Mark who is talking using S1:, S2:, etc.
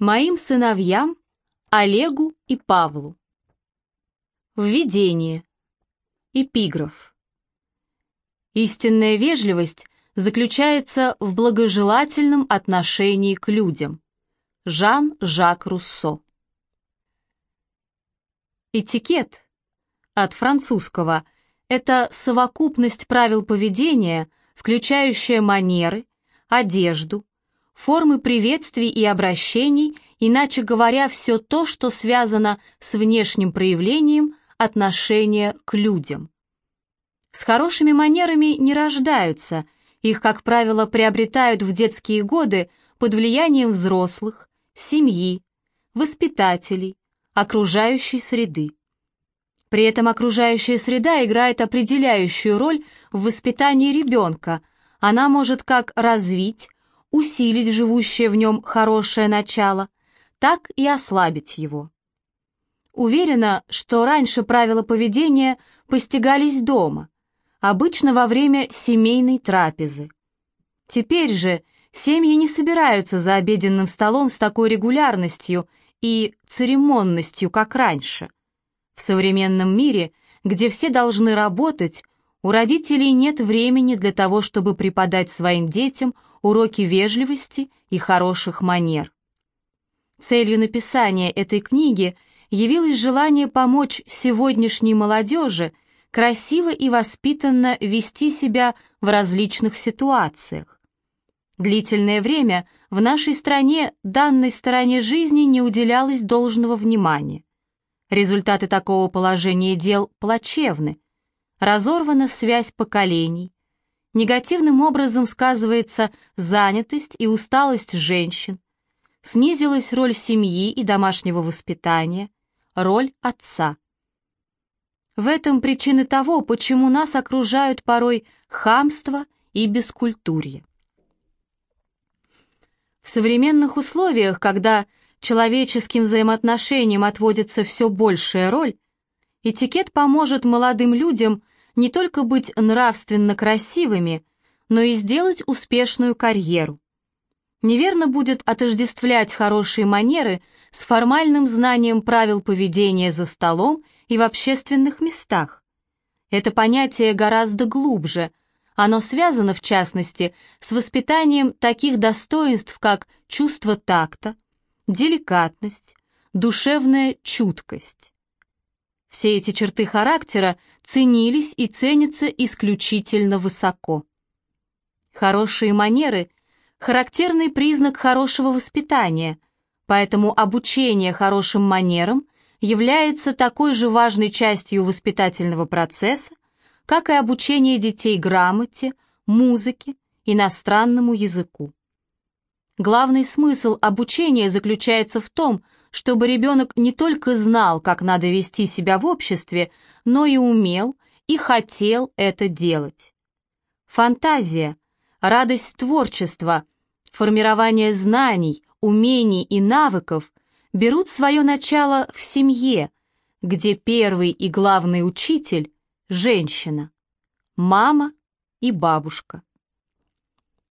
S1: Моим сыновьям Олегу и Павлу. Введение. Эпиграф. Истинная вежливость заключается в благожелательном отношении к людям. Жан-Жак Руссо. Этикет от французского – это совокупность правил поведения, включающая манеры, одежду, формы приветствий и обращений, иначе говоря, все то, что связано с внешним проявлением отношения к людям. С хорошими манерами не рождаются, их, как правило, приобретают в детские годы под влиянием взрослых, семьи, воспитателей, окружающей среды. При этом окружающая среда играет определяющую роль в воспитании ребенка, она может как развить, усилить живущее в нем хорошее начало, так и ослабить его. Уверена, что раньше правила поведения постигались дома, обычно во время семейной трапезы. Теперь же семьи не собираются за обеденным столом с такой регулярностью и церемонностью, как раньше. В современном мире, где все должны работать, у родителей нет времени для того, чтобы преподать своим детям уроки вежливости и хороших манер. Целью написания этой книги явилось желание помочь сегодняшней молодежи красиво и воспитанно вести себя в различных ситуациях. Длительное время в нашей стране данной стороне жизни не уделялось должного внимания. Результаты такого положения дел плачевны. Разорвана связь поколений, негативным образом сказывается занятость и усталость женщин, снизилась роль семьи и домашнего воспитания, роль отца. В этом причины того, почему нас окружают порой хамство и бескультурье. В современных условиях, когда человеческим взаимоотношениям отводится все большая роль, этикет поможет молодым людям не только быть нравственно красивыми, но и сделать успешную карьеру. Неверно будет отождествлять хорошие манеры с формальным знанием правил поведения за столом и в общественных местах. Это понятие гораздо глубже, оно связано, в частности, с воспитанием таких достоинств, как чувство такта, деликатность, душевная чуткость. Все эти черты характера ценились и ценятся исключительно высоко. Хорошие манеры – характерный признак хорошего воспитания, поэтому обучение хорошим манерам является такой же важной частью воспитательного процесса, как и обучение детей грамоте, музыке, иностранному языку. Главный смысл обучения заключается в том, чтобы ребенок не только знал, как надо вести себя в обществе, но и умел и хотел это делать. Фантазия, радость творчества, формирование знаний, умений и навыков берут свое начало в семье, где первый и главный учитель – женщина, мама и бабушка.